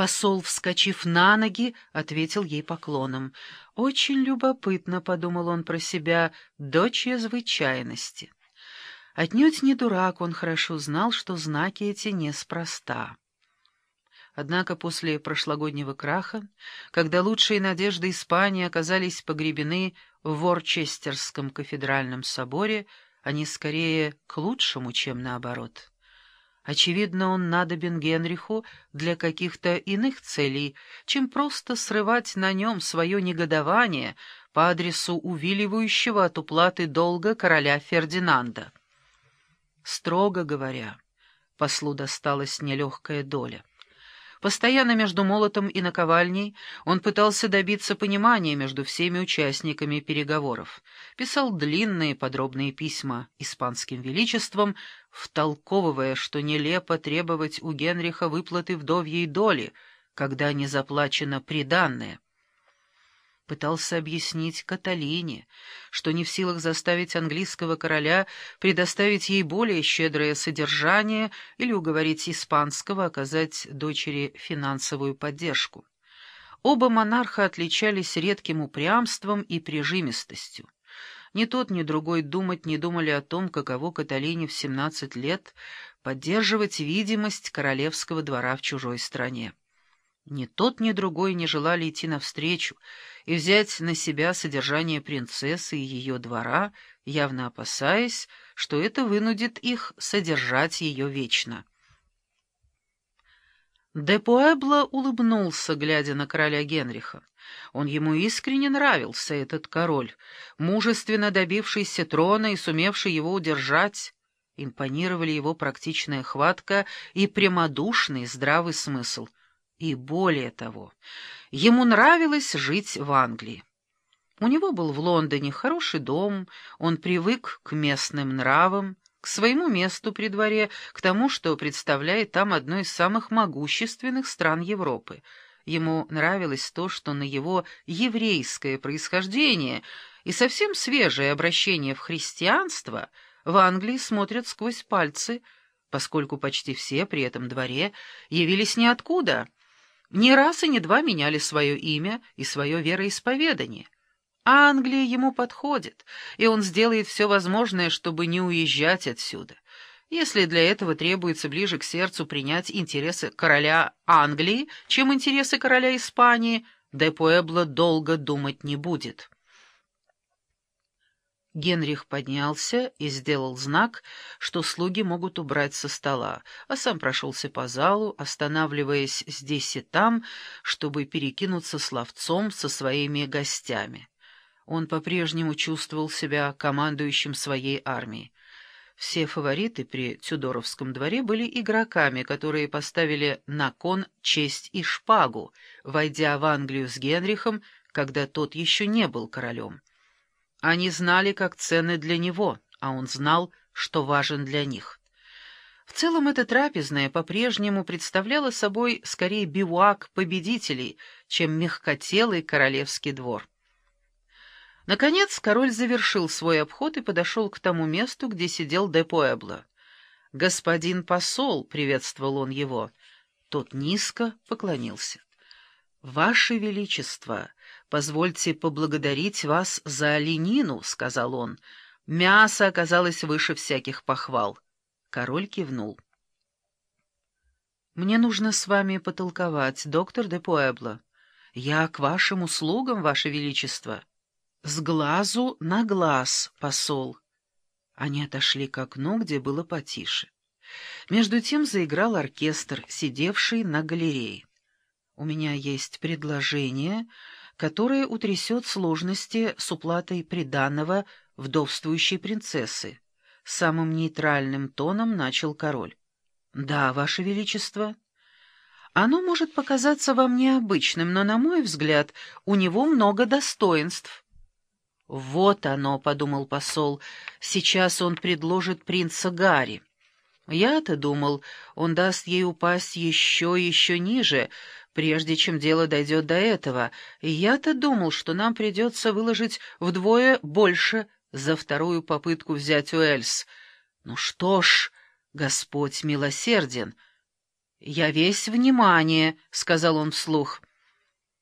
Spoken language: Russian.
Посол, вскочив на ноги, ответил ей поклоном. «Очень любопытно», — подумал он про себя, — «до чрезвычайности». Отнюдь не дурак, он хорошо знал, что знаки эти неспроста. Однако после прошлогоднего краха, когда лучшие надежды Испании оказались погребены в Ворчестерском кафедральном соборе, они скорее к лучшему, чем наоборот. Очевидно, он надобен Генриху для каких-то иных целей, чем просто срывать на нем свое негодование по адресу увиливающего от уплаты долга короля Фердинанда. Строго говоря, послу досталась нелегкая доля. Постоянно между молотом и наковальней он пытался добиться понимания между всеми участниками переговоров, писал длинные подробные письма испанским величеством, втолковывая, что нелепо требовать у Генриха выплаты вдовьей доли, когда не заплачено приданное пытался объяснить Каталине, что не в силах заставить английского короля предоставить ей более щедрое содержание или уговорить испанского оказать дочери финансовую поддержку. Оба монарха отличались редким упрямством и прижимистостью. Ни тот, ни другой думать не думали о том, каково Каталине в 17 лет поддерживать видимость королевского двора в чужой стране. Ни тот, ни другой не желали идти навстречу и взять на себя содержание принцессы и ее двора, явно опасаясь, что это вынудит их содержать ее вечно. Де Пуэбло улыбнулся, глядя на короля Генриха. Он ему искренне нравился, этот король, мужественно добившийся трона и сумевший его удержать. Импонировали его практичная хватка и прямодушный здравый смысл — и более того, ему нравилось жить в Англии. У него был в Лондоне хороший дом, он привык к местным нравам, к своему месту при дворе, к тому, что представляет там одну из самых могущественных стран Европы. Ему нравилось то, что на его еврейское происхождение и совсем свежее обращение в христианство в Англии смотрят сквозь пальцы, поскольку почти все при этом дворе явились ниоткуда — не раз и не два меняли свое имя и свое вероисповедание. Англия ему подходит, и он сделает все возможное, чтобы не уезжать отсюда. Если для этого требуется ближе к сердцу принять интересы короля Англии, чем интересы короля Испании, де Пуэбло долго думать не будет. Генрих поднялся и сделал знак, что слуги могут убрать со стола, а сам прошелся по залу, останавливаясь здесь и там, чтобы перекинуться словцом со своими гостями. Он по-прежнему чувствовал себя командующим своей армией. Все фавориты при Тюдоровском дворе были игроками, которые поставили на кон честь и шпагу, войдя в Англию с Генрихом, когда тот еще не был королем. Они знали, как ценны для него, а он знал, что важен для них. В целом эта трапезная по-прежнему представляла собой скорее бивуак победителей, чем мягкотелый королевский двор. Наконец король завершил свой обход и подошел к тому месту, где сидел де Пуэбло. «Господин посол», — приветствовал он его, — тот низко поклонился. «Ваше Величество, позвольте поблагодарить вас за оленину», — сказал он. «Мясо оказалось выше всяких похвал». Король кивнул. «Мне нужно с вами потолковать, доктор де Пуэбло. Я к вашим услугам, ваше Величество». «С глазу на глаз, посол». Они отошли к окну, где было потише. Между тем заиграл оркестр, сидевший на галерее. У меня есть предложение, которое утрясет сложности с уплатой приданного вдовствующей принцессы. Самым нейтральным тоном начал король. «Да, Ваше Величество». «Оно может показаться вам необычным, но, на мой взгляд, у него много достоинств». «Вот оно», — подумал посол, — «сейчас он предложит принца Гарри». Я-то думал, он даст ей упасть еще и еще ниже, прежде чем дело дойдет до этого. Я-то думал, что нам придется выложить вдвое больше за вторую попытку взять Уэльс. Ну что ж, Господь милосерден. «Я весь внимание», — сказал он вслух.